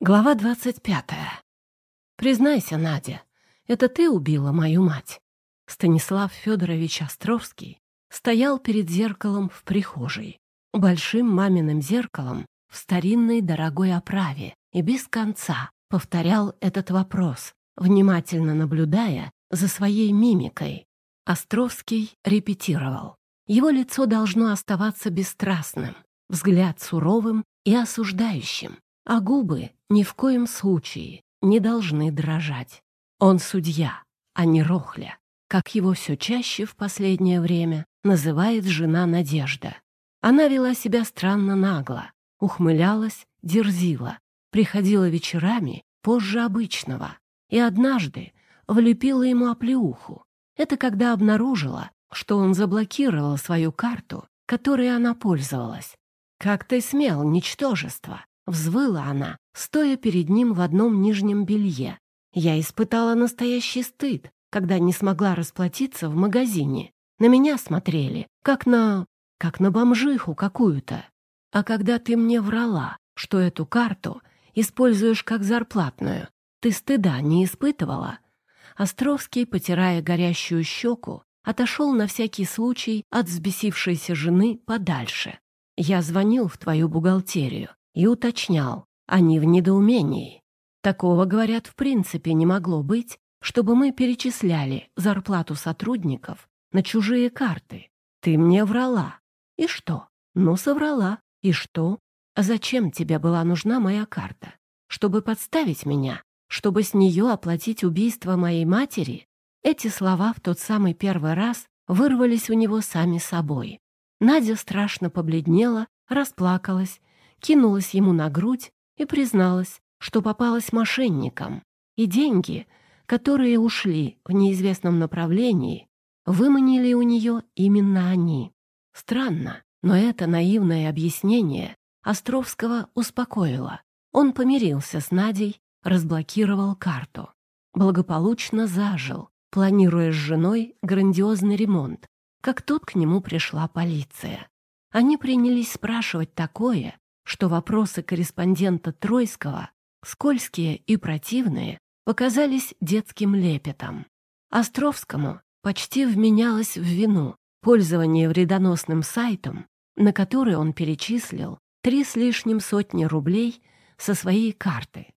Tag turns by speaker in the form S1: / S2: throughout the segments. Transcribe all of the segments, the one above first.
S1: Глава двадцать пятая. Признайся, Надя, это ты убила мою мать. Станислав Федорович Островский стоял перед зеркалом в прихожей, большим маминым зеркалом в старинной дорогой оправе и без конца повторял этот вопрос, внимательно наблюдая за своей мимикой. Островский репетировал. Его лицо должно оставаться бесстрастным, взгляд суровым и осуждающим, а губы ни в коем случае не должны дрожать. Он судья, а не рохля, как его все чаще в последнее время называет жена Надежда. Она вела себя странно нагло, ухмылялась, дерзила, приходила вечерами позже обычного и однажды влепила ему оплеуху. Это когда обнаружила, что он заблокировал свою карту, которой она пользовалась. «Как ты смел, ничтожество!» Взвыла она, стоя перед ним в одном нижнем белье. Я испытала настоящий стыд, когда не смогла расплатиться в магазине. На меня смотрели, как на... как на бомжиху какую-то. А когда ты мне врала, что эту карту используешь как зарплатную, ты стыда не испытывала?» Островский, потирая горящую щеку, отошел на всякий случай от взбесившейся жены подальше. «Я звонил в твою бухгалтерию и уточнял, они в недоумении. Такого, говорят, в принципе не могло быть, чтобы мы перечисляли зарплату сотрудников на чужие карты. Ты мне врала. И что? Ну, соврала. И что? А зачем тебе была нужна моя карта? Чтобы подставить меня? Чтобы с нее оплатить убийство моей матери? Эти слова в тот самый первый раз вырвались у него сами собой. Надя страшно побледнела, расплакалась кинулась ему на грудь и призналась, что попалась мошенникам, и деньги, которые ушли в неизвестном направлении, выманили у нее именно они. Странно, но это наивное объяснение Островского успокоило. Он помирился с Надей, разблокировал карту. Благополучно зажил, планируя с женой грандиозный ремонт, как тут к нему пришла полиция. Они принялись спрашивать такое, что вопросы корреспондента Тройского, скользкие и противные, показались детским лепетом. Островскому почти вменялось в вину пользование вредоносным сайтом, на который он перечислил три с лишним сотни рублей со своей карты.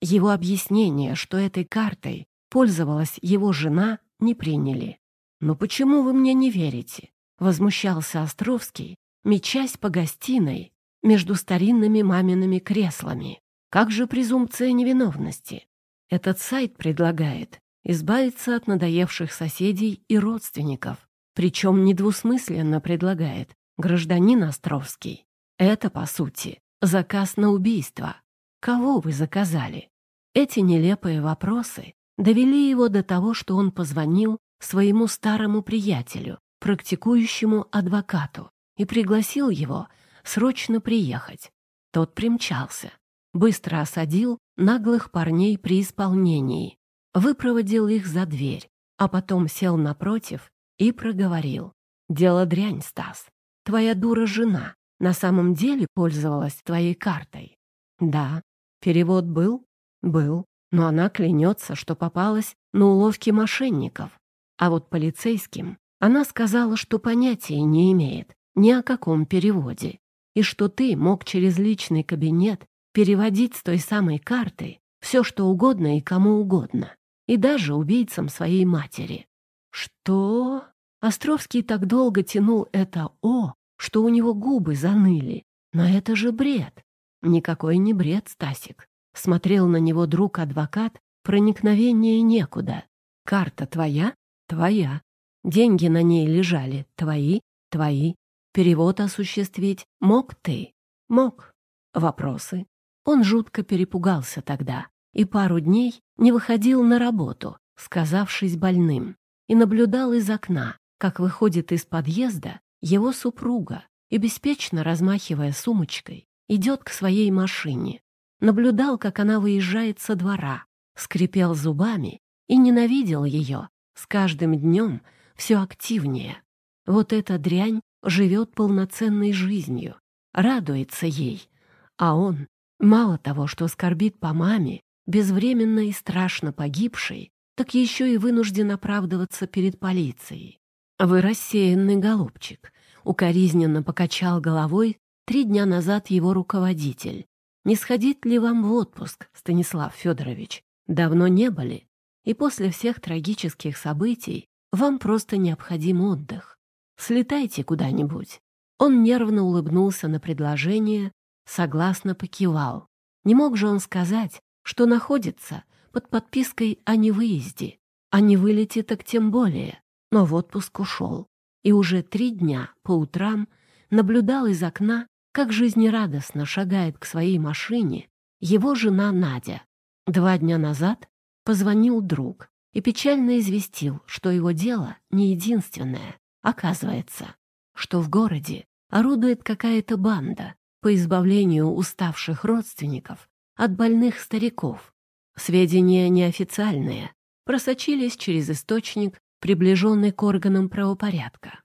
S1: Его объяснение, что этой картой пользовалась его жена, не приняли. «Но почему вы мне не верите?» — возмущался Островский, мечась по гостиной между старинными мамиными креслами. Как же презумпция невиновности? Этот сайт предлагает избавиться от надоевших соседей и родственников, причем недвусмысленно предлагает гражданин Островский. Это, по сути, заказ на убийство. Кого вы заказали? Эти нелепые вопросы довели его до того, что он позвонил своему старому приятелю, практикующему адвокату, и пригласил его срочно приехать. Тот примчался, быстро осадил наглых парней при исполнении, выпроводил их за дверь, а потом сел напротив и проговорил. «Дело дрянь, Стас. Твоя дура жена на самом деле пользовалась твоей картой?» «Да». «Перевод был?» «Был. Но она клянется, что попалась на уловки мошенников. А вот полицейским она сказала, что понятия не имеет ни о каком переводе и что ты мог через личный кабинет переводить с той самой карты все, что угодно и кому угодно, и даже убийцам своей матери. Что? Островский так долго тянул это «о», что у него губы заныли. Но это же бред. Никакой не бред, Стасик. Смотрел на него друг-адвокат, проникновение некуда. Карта твоя? Твоя. Деньги на ней лежали. Твои? Твои. Перевод осуществить мог ты? Мог. Вопросы? Он жутко перепугался тогда и пару дней не выходил на работу, сказавшись больным, и наблюдал из окна, как выходит из подъезда его супруга и, беспечно размахивая сумочкой, идет к своей машине. Наблюдал, как она выезжает со двора, скрипел зубами и ненавидел ее с каждым днем все активнее. Вот эта дрянь живет полноценной жизнью, радуется ей, а он Мало того, что скорбит по маме, безвременно и страшно погибшей, так еще и вынужден оправдываться перед полицией. «Вы рассеянный голубчик», — укоризненно покачал головой три дня назад его руководитель. «Не сходить ли вам в отпуск, Станислав Федорович? Давно не были, и после всех трагических событий вам просто необходим отдых. Слетайте куда-нибудь». Он нервно улыбнулся на предложение, согласно покивал. Не мог же он сказать, что находится под подпиской о невыезде, а не вылете так тем более. Но в отпуск ушел. И уже три дня по утрам наблюдал из окна, как жизнерадостно шагает к своей машине его жена Надя. Два дня назад позвонил друг и печально известил, что его дело не единственное. Оказывается, что в городе орудует какая-то банда по избавлению уставших родственников от больных стариков. Сведения неофициальные, просочились через источник, приближенный к органам правопорядка.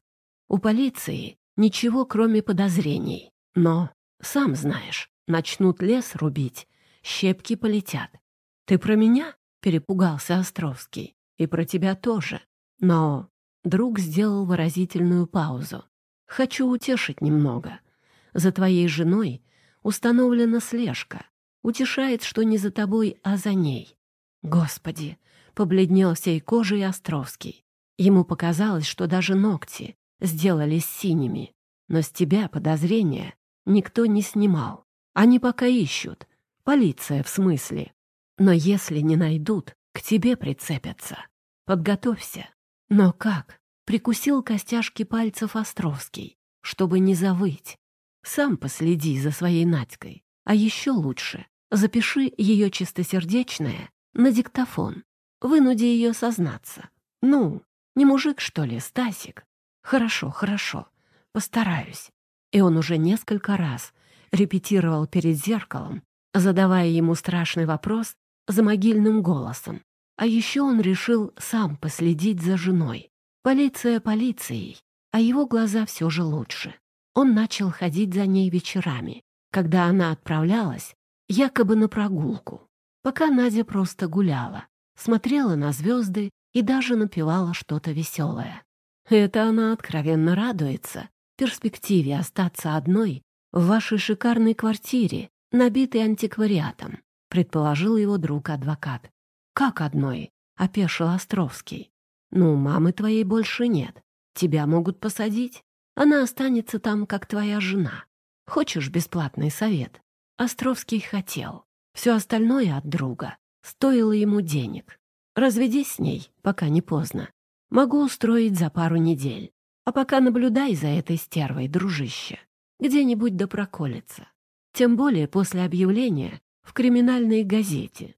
S1: У полиции ничего, кроме подозрений. Но, сам знаешь, начнут лес рубить, щепки полетят. «Ты про меня?» — перепугался Островский. «И про тебя тоже. Но...» Друг сделал выразительную паузу. «Хочу утешить немного. За твоей женой установлена слежка. Утешает, что не за тобой, а за ней. Господи, побледнел всей кожей Островский. Ему показалось, что даже ногти сделались синими. Но с тебя подозрения никто не снимал. Они пока ищут. Полиция, в смысле. Но если не найдут, к тебе прицепятся. Подготовься. Но как? Прикусил костяшки пальцев Островский, чтобы не завыть. Сам последи за своей Надькой. А еще лучше Запиши ее чистосердечное на диктофон. Вынуди ее сознаться. Ну, не мужик, что ли, Стасик? Хорошо, хорошо, постараюсь. И он уже несколько раз репетировал перед зеркалом, задавая ему страшный вопрос за могильным голосом. А еще он решил сам последить за женой. Полиция полицией, а его глаза все же лучше. Он начал ходить за ней вечерами, когда она отправлялась якобы на прогулку, пока Надя просто гуляла, смотрела на звезды и даже напевала что-то веселое. Это она откровенно радуется перспективе остаться одной в вашей шикарной квартире, набитой антиквариатом, предположил его друг-адвокат. «Как одной?» — опешил Островский. «Ну, мамы твоей больше нет. Тебя могут посадить. Она останется там, как твоя жена. Хочешь бесплатный совет? Островский хотел. Все остальное от друга стоило ему денег. Разведись с ней, пока не поздно. Могу устроить за пару недель. А пока наблюдай за этой стервой, дружище. Где-нибудь да проколется. Тем более после объявления в криминальной газете.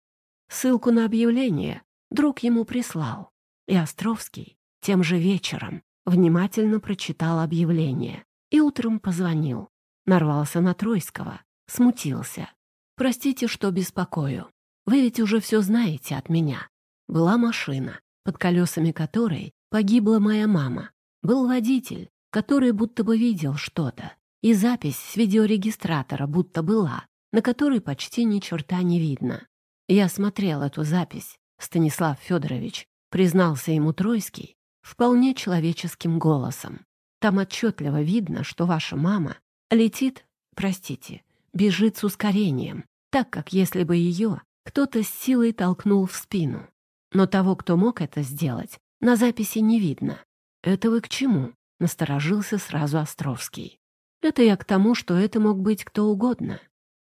S1: Ссылку на объявление друг ему прислал. И Островский тем же вечером внимательно прочитал объявление и утром позвонил. Нарвался на Тройского, Смутился. «Простите, что беспокою. Вы ведь уже все знаете от меня. Была машина, под колесами которой погибла моя мама. Был водитель, который будто бы видел что-то. И запись с видеорегистратора будто была, на которой почти ни черта не видно. Я смотрел эту запись, Станислав Федорович, признался ему Тройский, вполне человеческим голосом. Там отчетливо видно, что ваша мама летит, простите, бежит с ускорением, так как если бы ее кто-то с силой толкнул в спину. Но того, кто мог это сделать, на записи не видно. «Это вы к чему?» — насторожился сразу Островский. «Это я к тому, что это мог быть кто угодно.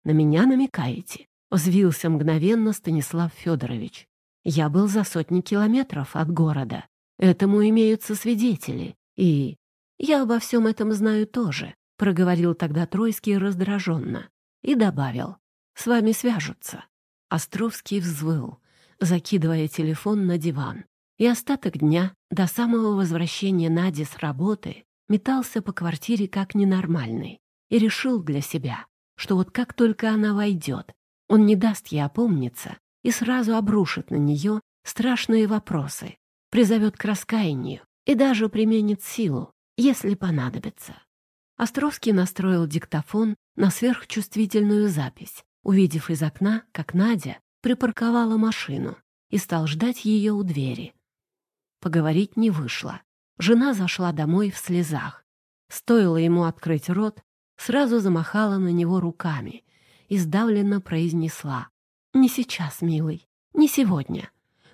S1: На меня намекаете?» — взвился мгновенно Станислав Федорович. «Я был за сотни километров от города. Этому имеются свидетели. И я обо всем этом знаю тоже», — проговорил тогда Тройский раздраженно и добавил «С вами свяжутся». Островский взвыл, закидывая телефон на диван. И остаток дня, до самого возвращения Нади с работы, метался по квартире как ненормальный и решил для себя, что вот как только она войдет, он не даст ей опомниться и сразу обрушит на нее страшные вопросы, призовет к раскаянию и даже применит силу, если понадобится. Островский настроил диктофон на сверхчувствительную запись, увидев из окна, как Надя припарковала машину и стал ждать ее у двери. Поговорить не вышло. Жена зашла домой в слезах. Стоило ему открыть рот, сразу замахала на него руками и сдавленно произнесла. «Не сейчас, милый, не сегодня.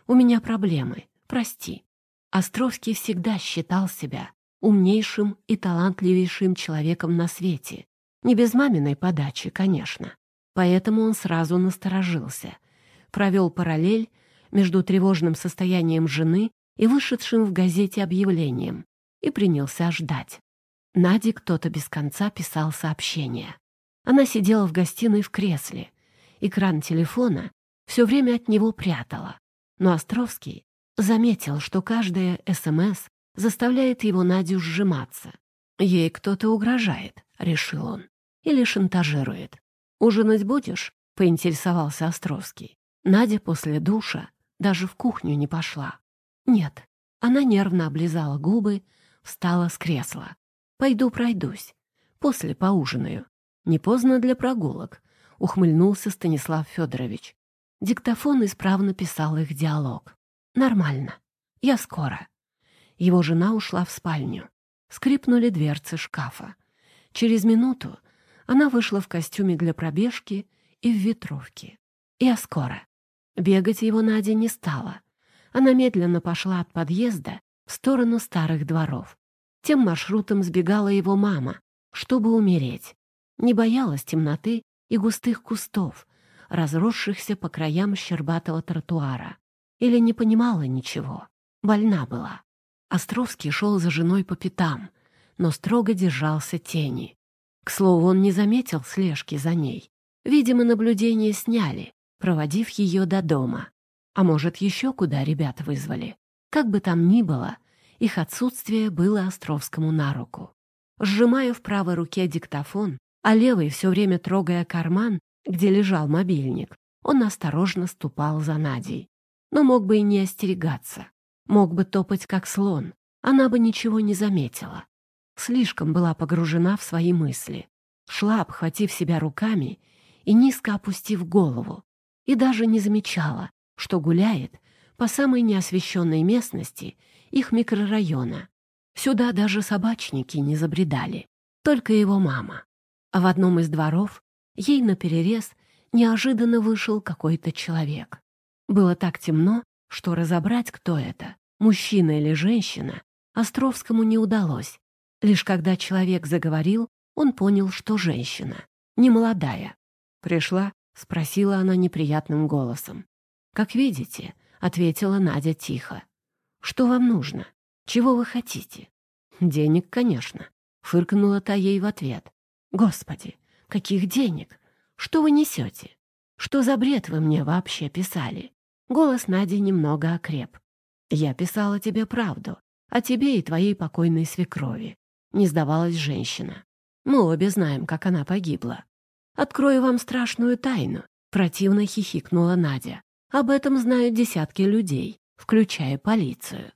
S1: У меня проблемы, прости». Островский всегда считал себя умнейшим и талантливейшим человеком на свете. Не без маминой подачи, конечно. Поэтому он сразу насторожился. Провел параллель между тревожным состоянием жены и вышедшим в газете объявлением и принялся ждать. Наде кто-то без конца писал сообщение. Она сидела в гостиной в кресле. Экран телефона все время от него прятала. Но Островский заметил, что каждая СМС заставляет его Надю сжиматься. «Ей кто-то угрожает», — решил он, — «или шантажирует. Ужинать будешь?» — поинтересовался Островский. Надя после душа даже в кухню не пошла. «Нет». Она нервно облизала губы, встала с кресла. Пойду пройдусь. После поужинаю. Не поздно для прогулок, ухмыльнулся Станислав Федорович. Диктофон исправно писал их диалог. Нормально. Я скоро. Его жена ушла в спальню. Скрипнули дверцы шкафа. Через минуту она вышла в костюме для пробежки и в ветровке. Я скоро. Бегать его Надя не стала. Она медленно пошла от подъезда в сторону старых дворов. Тем маршрутом сбегала его мама, чтобы умереть. Не боялась темноты и густых кустов, разросшихся по краям щербатого тротуара. Или не понимала ничего. Больна была. Островский шел за женой по пятам, но строго держался тени. К слову, он не заметил слежки за ней. Видимо, наблюдение сняли, проводив ее до дома. А может, еще куда ребят вызвали. Как бы там ни было, их отсутствие было Островскому на руку. Сжимая в правой руке диктофон, а левой все время трогая карман, где лежал мобильник, он осторожно ступал за Надей. Но мог бы и не остерегаться. Мог бы топать, как слон. Она бы ничего не заметила. Слишком была погружена в свои мысли. Шла, обхватив себя руками и низко опустив голову. И даже не замечала, что гуляет по самой неосвещенной местности их микрорайона. Сюда даже собачники не забредали, только его мама. А в одном из дворов ей наперерез неожиданно вышел какой-то человек. Было так темно, что разобрать, кто это, мужчина или женщина, Островскому не удалось. Лишь когда человек заговорил, он понял, что женщина, не молодая. «Пришла?» — спросила она неприятным голосом. «Как видите», — ответила Надя тихо. Что вам нужно? Чего вы хотите? Денег, конечно. Фыркнула та ей в ответ. Господи, каких денег? Что вы несете? Что за бред вы мне вообще писали? Голос Нади немного окреп. Я писала тебе правду, о тебе и твоей покойной свекрови. Не сдавалась женщина. Мы обе знаем, как она погибла. Открою вам страшную тайну. Противно хихикнула Надя. Об этом знают десятки людей включая полицию.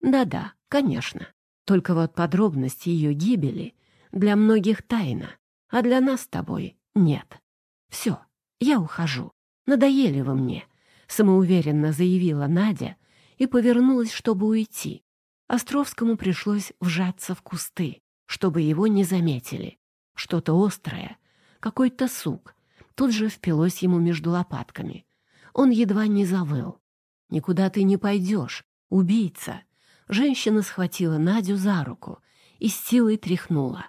S1: Да-да, конечно. Только вот подробности ее гибели для многих тайна, а для нас с тобой нет. Все, я ухожу. Надоели вы мне, самоуверенно заявила Надя и повернулась, чтобы уйти. Островскому пришлось вжаться в кусты, чтобы его не заметили. Что-то острое, какой-то сук, тут же впилось ему между лопатками. Он едва не завыл. Никуда ты не пойдешь, убийца!» Женщина схватила Надю за руку и с силой тряхнула.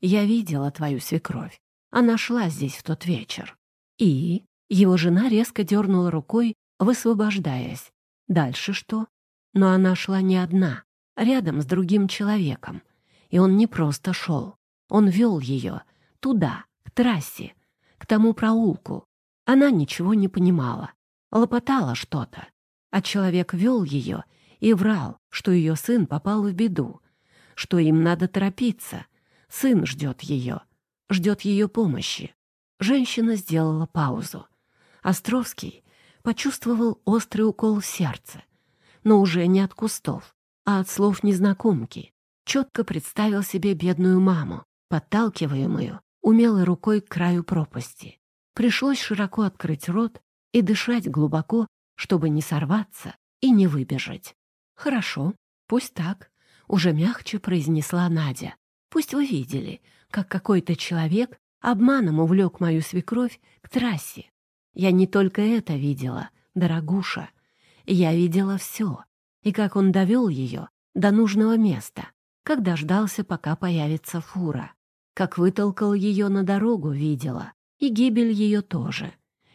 S1: «Я видела твою свекровь. Она шла здесь в тот вечер». И его жена резко дернула рукой, высвобождаясь. Дальше что? Но она шла не одна, рядом с другим человеком. И он не просто шел. Он вел ее туда, к трассе, к тому проулку. Она ничего не понимала, лопотала что-то, а человек вел ее и врал, что ее сын попал в беду, что им надо торопиться. Сын ждет ее, ждет ее помощи. Женщина сделала паузу. Островский почувствовал острый укол в сердце, но уже не от кустов, а от слов незнакомки. Четко представил себе бедную маму, подталкиваемую умелой рукой к краю пропасти. Пришлось широко открыть рот и дышать глубоко, чтобы не сорваться и не выбежать. «Хорошо, пусть так», — уже мягче произнесла Надя. «Пусть вы видели, как какой-то человек обманом увлек мою свекровь к трассе. Я не только это видела, дорогуша. Я видела все, и как он довел ее до нужного места, когда ждался, пока появится фура. Как вытолкал ее на дорогу, видела, и гибель ее тоже.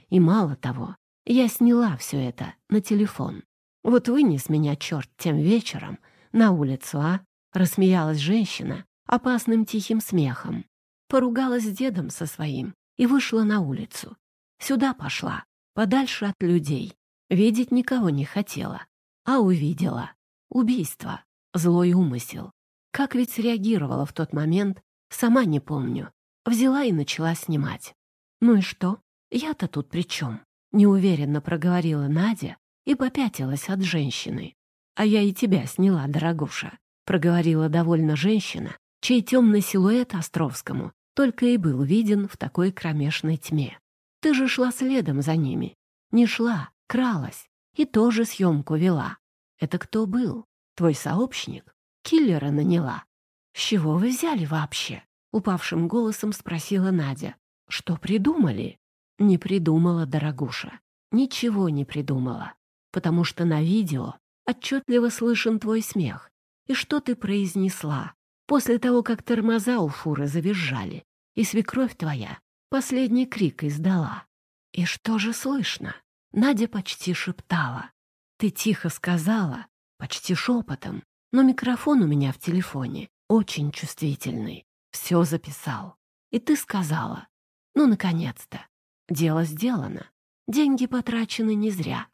S1: И мало того, я сняла все это на телефон. Вот вынес меня черт тем вечером на улицу, а? Рассмеялась женщина опасным тихим смехом. Поругалась с дедом со своим и вышла на улицу. Сюда пошла, подальше от людей. Видеть никого не хотела, а увидела. Убийство, злой умысел. Как ведь среагировала в тот момент, сама не помню. Взяла и начала снимать. Ну и что? Я-то тут при чем? Неуверенно проговорила Надя и попятилась от женщины. «А я и тебя сняла, дорогуша», — проговорила довольно женщина, чей темный силуэт Островскому только и был виден в такой кромешной тьме. «Ты же шла следом за ними. Не шла, кралась и тоже съемку вела. Это кто был? Твой сообщник? Киллера наняла. С чего вы взяли вообще? Упавшим голосом спросила Надя. Что придумали? Не придумала, дорогуша. Ничего не придумала. Потому что на видео отчетливо слышен твой смех. И что ты произнесла после того, как тормоза у фуры завизжали, и свекровь твоя последний крик издала. И что же слышно? Надя почти шептала. Ты тихо сказала, почти шепотом, но микрофон у меня в телефоне очень чувствительный. Все записал. И ты сказала, ну, наконец-то, дело сделано. Деньги потрачены не зря.